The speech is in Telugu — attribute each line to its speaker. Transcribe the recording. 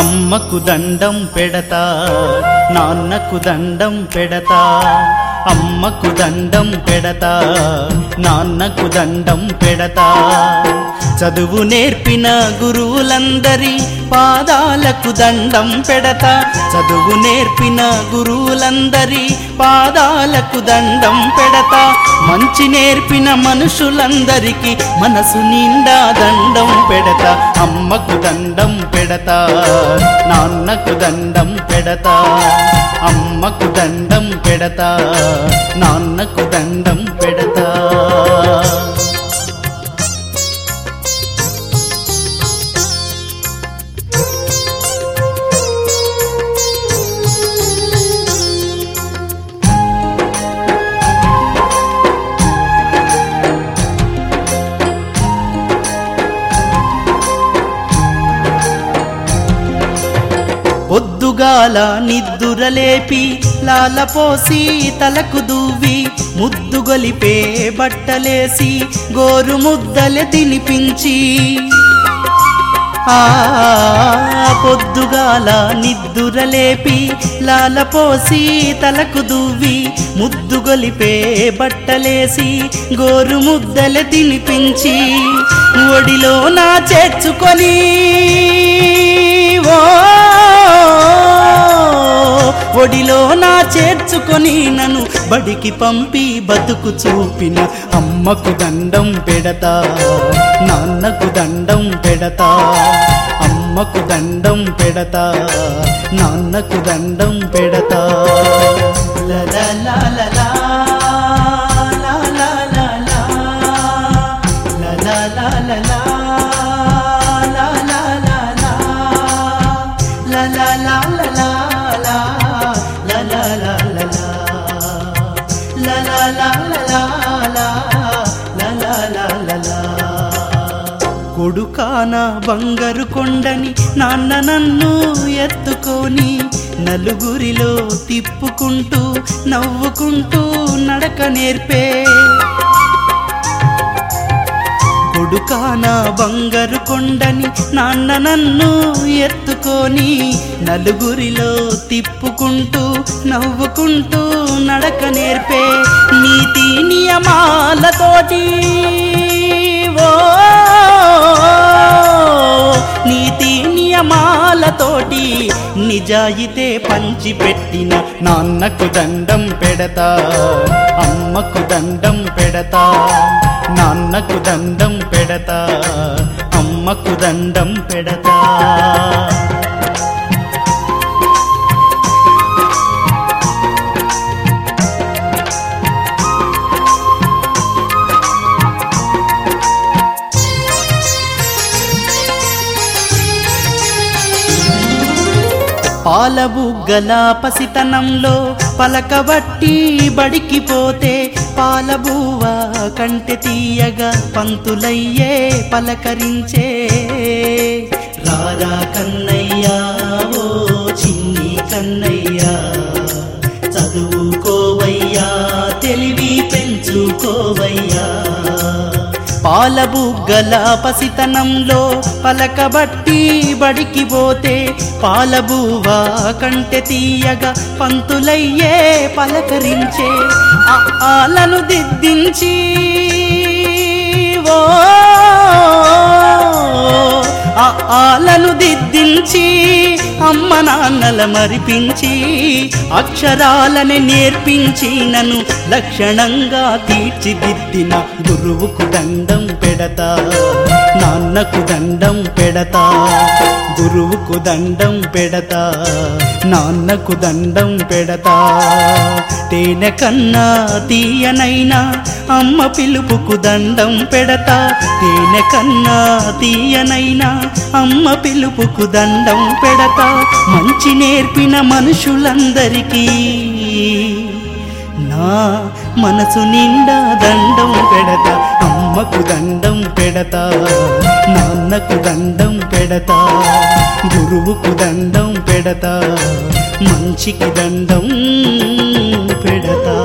Speaker 1: అమ్మకు దండం పెడతా నాన్నకు దండం పెడతా. అమ్మకు దండం పెడతా నాన్నకు దండం పెడతా. చదువు నేర్పిన గురువులందరి పాదాలకు దండం పెడతా. చదువు నేర్పిన గురువులందరి పాదాలకు దండం పెడతా. మంచి నేర్పిన మనుషులందరికీ మనసు నిండా దండం పెడతా. అమ్మకు దండం పెడతా నాన్నకు దండం పెడతా. అమ్మకు దండం పెడతా. నాన్నకు దండం పెడతా. పొద్దుగాల నిద్దురలేపి లాలపోసి తలకు దువ్వి ముద్దుగొలిపే బట్టలేసి గోరు ముద్దలె తినిపించి. ఆ పొద్దుగాల నిద్దురలేపి లాలపోసి తలకు దువ్వి ముద్దుగొలిపే బట్టలేసి గోరు ముద్దలె తినిపించి. ఒడిలో నా చేర్చుకొని ఓ ఒడిలో నా చేర్చుకొని నన్ను బడికి పంపి బతుకు చూపిన అమ్మకు దండం పెడతా నాన్నకు దండం పెడతా అమ్మకు దండం పెడతా నాన్నకు దండం పెడతా la la la la కొడుకాన బంగారు కొండని నాన్న నన్ను ఎత్తుకొని నలుగురిలో తిప్పుకుంటూ నవ్వుకుంటూ నడక నేర్పే కొడుకాన బంగారు కొండని నాన్న నన్ను ఎత్తుకొని నలుగురిలో తిప్పుకుంటూ నవ్వుకుంటూ నడక నేర్పే నీతి నియమాలతోటి. ఓ నీతి నియమాలతోటి నిజాయితే పంచిపెట్టిన నాన్నకు దండం పెడతా అమ్మకు దండం పెడతా. నాన్నకు దండం పెడతా అమ్మకు దండం పెడతా. పాలబుగ్గల పసితనంలో పలకబట్టి బడికి పోతే పాలబువ్వ కంటె తీయగా పంతులయ్యే పలకరించే. రారా కన్నయ్యా ఓ చిన్ని కన్నయ్యా చదువుకోవయ్యా తెలివి పెంచుకోవయ్యా. పాలబుగ్గల పసితనంలో పలకబట్టి బడికి పోతే పాలబువా కంటె తీయగా పంతులయ్యే పలకరించే ఆ ఆలను దిద్దించి. ఓ ఆ ఆలను దిద్దించి. అమ్మ నాన్నల మరిపించి అక్షరాలని నేర్పించి నన్ను లక్షణంగా తీర్చిదిద్దిన గురువుకు దండం పెడతా నాన్నకు దండం పెడతా గురువుకు దండం పెడతా నాన్నకు దండం పెడతా. తేనె కన్నా తీయనైనా అమ్మ పిలుపుకు దండం పెడతా తేనె కన్నా తీయనైనా అమ్మ పిలుపుకు దండం పెడతా. మంచి నేర్పిన మనుషులందరికీ నా మనసు నిండా దండం పెడతా అమ్మకు దండం పెడతా నాన్నకు దండం పెడతా గురువుకు దండం పెడతా మంచికి దండం పెడతా.